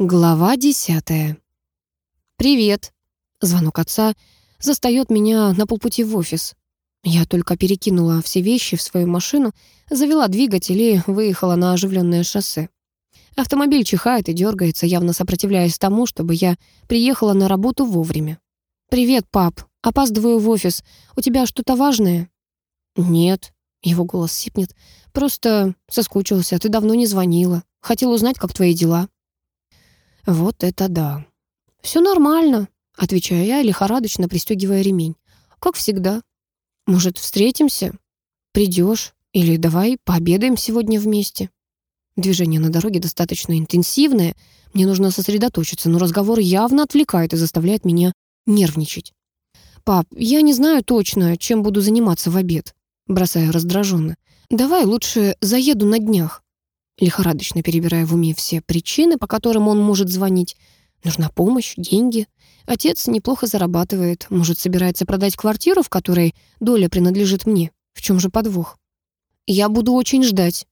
Глава десятая. «Привет!» Звонок отца застает меня на полпути в офис. Я только перекинула все вещи в свою машину, завела двигатель и выехала на оживленное шоссе. Автомобиль чихает и дергается, явно сопротивляясь тому, чтобы я приехала на работу вовремя. «Привет, пап. Опаздываю в офис. У тебя что-то важное?» «Нет», — его голос сипнет. «Просто соскучился. Ты давно не звонила. Хотел узнать, как твои дела». Вот это да. Все нормально, отвечаю я, лихорадочно пристегивая ремень. Как всегда. Может, встретимся? Придешь? Или давай пообедаем сегодня вместе? Движение на дороге достаточно интенсивное. Мне нужно сосредоточиться, но разговор явно отвлекает и заставляет меня нервничать. «Пап, я не знаю точно, чем буду заниматься в обед», бросаю раздраженно. «Давай лучше заеду на днях лихорадочно перебирая в уме все причины, по которым он может звонить. Нужна помощь, деньги. Отец неплохо зарабатывает, может, собирается продать квартиру, в которой доля принадлежит мне. В чем же подвох? Я буду очень ждать.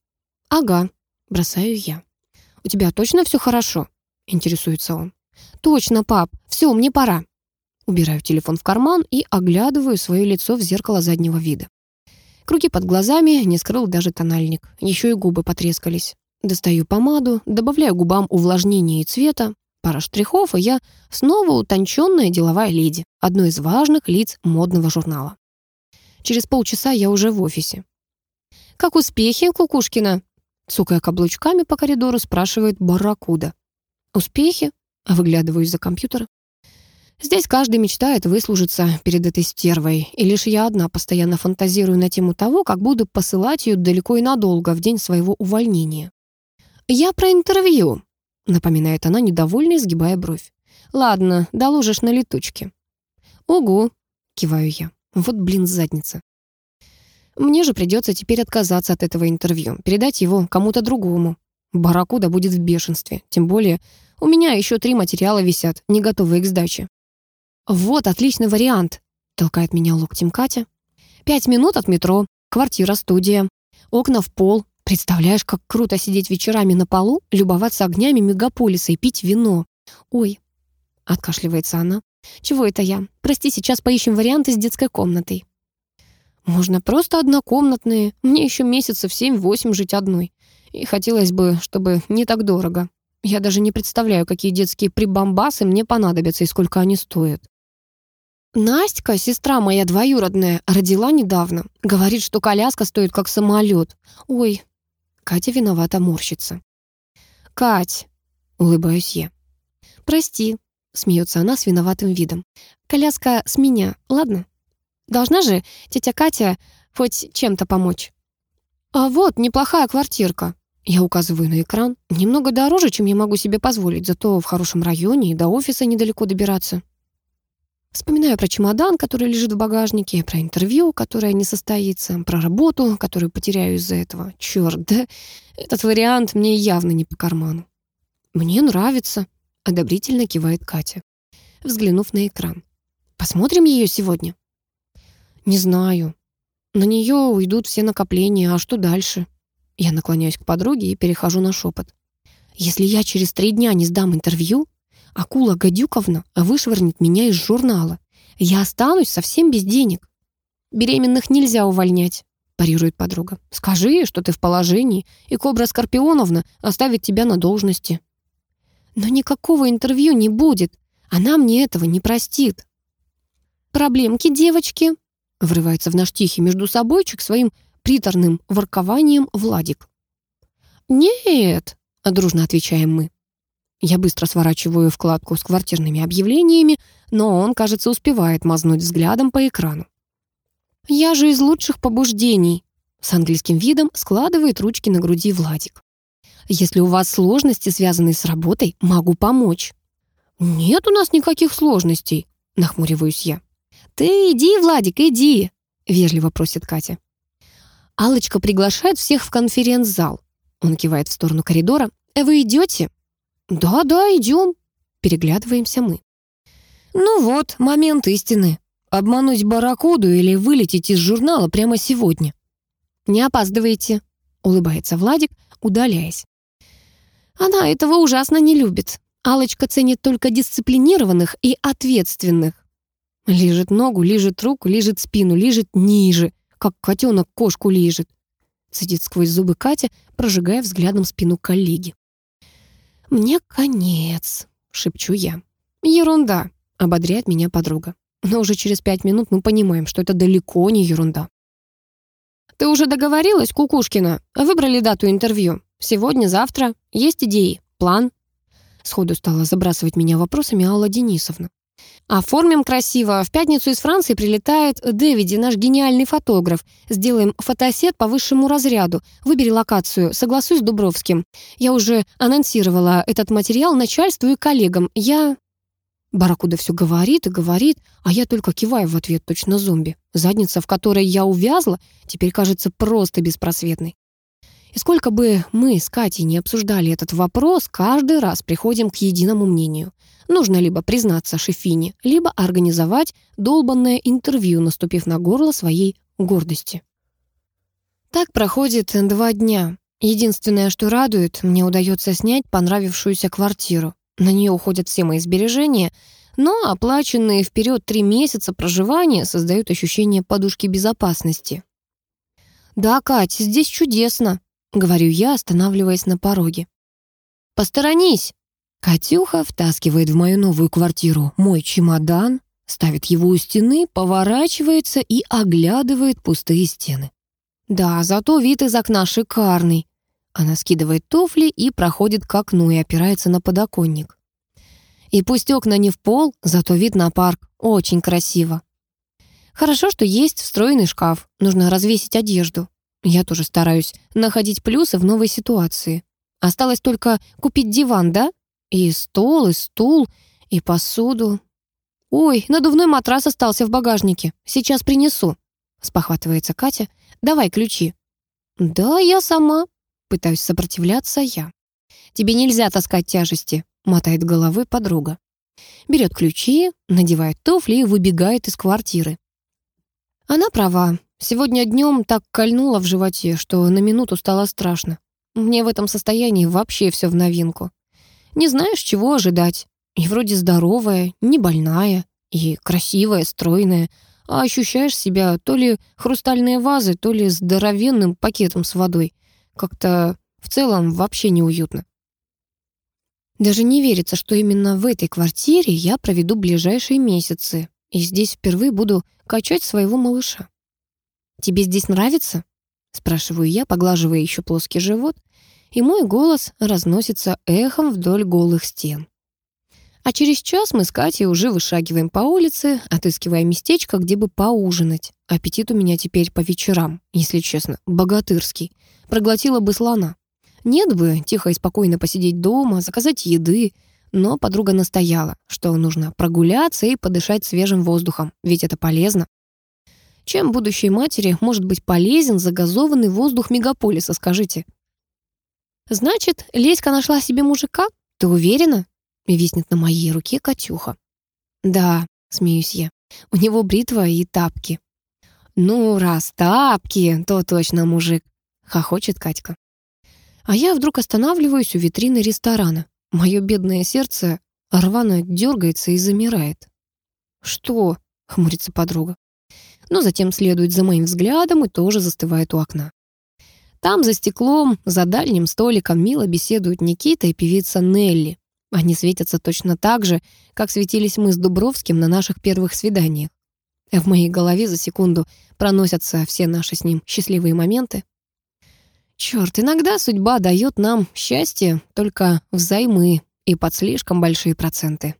Ага, бросаю я. У тебя точно все хорошо? Интересуется он. Точно, пап. Все, мне пора. Убираю телефон в карман и оглядываю свое лицо в зеркало заднего вида. Круги под глазами не скрыл даже тональник. Еще и губы потрескались. Достаю помаду, добавляю губам увлажнения и цвета. Пара штрихов, и я снова утонченная деловая леди, одно из важных лиц модного журнала. Через полчаса я уже в офисе. «Как успехи, Кукушкина?» Цукая каблучками по коридору, спрашивает Барракуда. «Успехи?» Выглядываю из-за компьютера. Здесь каждый мечтает выслужиться перед этой стервой, и лишь я одна постоянно фантазирую на тему того, как буду посылать ее далеко и надолго в день своего увольнения. «Я про интервью», — напоминает она, недовольно изгибая бровь. «Ладно, доложишь на летучке». «Угу», — киваю я. «Вот, блин, задница». Мне же придется теперь отказаться от этого интервью, передать его кому-то другому. Баракуда будет в бешенстве, тем более у меня еще три материала висят, не готовые к сдаче. «Вот отличный вариант», — толкает меня локтем Катя. «Пять минут от метро, квартира-студия, окна в пол. Представляешь, как круто сидеть вечерами на полу, любоваться огнями мегаполиса и пить вино. Ой», — откашливается она. «Чего это я? Прости, сейчас поищем варианты с детской комнатой». «Можно просто однокомнатные. Мне еще месяцев семь-восемь жить одной. И хотелось бы, чтобы не так дорого. Я даже не представляю, какие детские прибамбасы мне понадобятся и сколько они стоят». Настя, сестра моя двоюродная, родила недавно. Говорит, что коляска стоит как самолет. Ой, Катя виновата морщится. «Кать!» — улыбаюсь я. «Прости», — смеется она с виноватым видом. «Коляска с меня, ладно? Должна же тетя Катя хоть чем-то помочь». «А вот, неплохая квартирка». Я указываю на экран. Немного дороже, чем я могу себе позволить, зато в хорошем районе и до офиса недалеко добираться. Вспоминаю про чемодан, который лежит в багажнике, про интервью, которое не состоится, про работу, которую потеряю из-за этого. Черт, да этот вариант мне явно не по карману. «Мне нравится», — одобрительно кивает Катя, взглянув на экран. «Посмотрим ее сегодня?» «Не знаю. На нее уйдут все накопления, а что дальше?» Я наклоняюсь к подруге и перехожу на шепот. «Если я через три дня не сдам интервью, Акула Гадюковна вышвырнет меня из журнала. Я останусь совсем без денег. Беременных нельзя увольнять, парирует подруга. Скажи, что ты в положении, и Кобра Скорпионовна оставит тебя на должности. Но никакого интервью не будет. Она мне этого не простит. Проблемки, девочки, врывается в наш тихий между собойчик своим приторным воркованием Владик. «Нет», — дружно отвечаем мы. Я быстро сворачиваю вкладку с квартирными объявлениями, но он, кажется, успевает мазнуть взглядом по экрану. «Я же из лучших побуждений», — с английским видом складывает ручки на груди Владик. «Если у вас сложности, связанные с работой, могу помочь». «Нет у нас никаких сложностей», — нахмуриваюсь я. «Ты иди, Владик, иди», — вежливо просит Катя. Алочка приглашает всех в конференц-зал. Он кивает в сторону коридора. «Вы идете?» «Да-да, идем», — переглядываемся мы. Ну вот, момент истины. Обмануть барракуду или вылететь из журнала прямо сегодня. «Не опаздывайте», — улыбается Владик, удаляясь. «Она этого ужасно не любит. Алочка ценит только дисциплинированных и ответственных. Лижет ногу, лижет руку, лижет спину, лижет ниже, как котенок кошку лижет. Цедит сквозь зубы Катя, прожигая взглядом спину коллеги. «Мне конец», — шепчу я. «Ерунда», — ободряет меня подруга. Но уже через пять минут мы понимаем, что это далеко не ерунда. «Ты уже договорилась, Кукушкина? Выбрали дату интервью? Сегодня, завтра? Есть идеи? План?» Сходу стала забрасывать меня вопросами Алла Денисовна. Оформим красиво. В пятницу из Франции прилетает Дэвиди, наш гениальный фотограф. Сделаем фотосет по высшему разряду. Выбери локацию, согласуй с Дубровским. Я уже анонсировала этот материал начальству и коллегам. Я... Баракуда все говорит и говорит, а я только киваю в ответ точно зомби. Задница, в которой я увязла, теперь кажется просто беспросветной. И сколько бы мы с Катей не обсуждали этот вопрос, каждый раз приходим к единому мнению. Нужно либо признаться Шефине, либо организовать долбанное интервью, наступив на горло своей гордости. Так проходит два дня. Единственное, что радует, мне удается снять понравившуюся квартиру. На нее уходят все мои сбережения, но оплаченные вперед три месяца проживания создают ощущение подушки безопасности. «Да, Кать, здесь чудесно», — говорю я, останавливаясь на пороге. «Посторонись!» Катюха втаскивает в мою новую квартиру мой чемодан, ставит его у стены, поворачивается и оглядывает пустые стены. Да, зато вид из окна шикарный. Она скидывает туфли и проходит к окну и опирается на подоконник. И пусть окна не в пол, зато вид на парк очень красиво. Хорошо, что есть встроенный шкаф, нужно развесить одежду. Я тоже стараюсь находить плюсы в новой ситуации. Осталось только купить диван, да? И стол, и стул, и посуду. «Ой, надувной матрас остался в багажнике. Сейчас принесу», — спохватывается Катя. «Давай ключи». «Да, я сама», — пытаюсь сопротивляться я. «Тебе нельзя таскать тяжести», — мотает головой подруга. Берет ключи, надевает туфли и выбегает из квартиры. Она права. Сегодня днем так кольнуло в животе, что на минуту стало страшно. Мне в этом состоянии вообще все в новинку. Не знаешь, чего ожидать. И вроде здоровая, не больная, и красивая, стройная, а ощущаешь себя то ли хрустальной вазой, то ли здоровенным пакетом с водой. Как-то в целом вообще неуютно. Даже не верится, что именно в этой квартире я проведу ближайшие месяцы, и здесь впервые буду качать своего малыша. «Тебе здесь нравится?» — спрашиваю я, поглаживая еще плоский живот, и мой голос разносится эхом вдоль голых стен. А через час мы с Катей уже вышагиваем по улице, отыскивая местечко, где бы поужинать. Аппетит у меня теперь по вечерам, если честно, богатырский. Проглотила бы слона. Нет бы тихо и спокойно посидеть дома, заказать еды, но подруга настояла, что нужно прогуляться и подышать свежим воздухом, ведь это полезно. Чем будущей матери может быть полезен загазованный воздух мегаполиса, скажите? «Значит, Леська нашла себе мужика? Ты уверена?» Виснет на моей руке Катюха. «Да», — смеюсь я, — «у него бритва и тапки». «Ну, раз тапки, то точно мужик», — хохочет Катька. А я вдруг останавливаюсь у витрины ресторана. Мое бедное сердце рвано дергается и замирает. «Что?» — хмурится подруга. Но затем следует за моим взглядом и тоже застывает у окна. Там, за стеклом, за дальним столиком мило беседуют Никита и певица Нелли. Они светятся точно так же, как светились мы с Дубровским на наших первых свиданиях. В моей голове за секунду проносятся все наши с ним счастливые моменты. Черт, иногда судьба дает нам счастье только взаймы и под слишком большие проценты.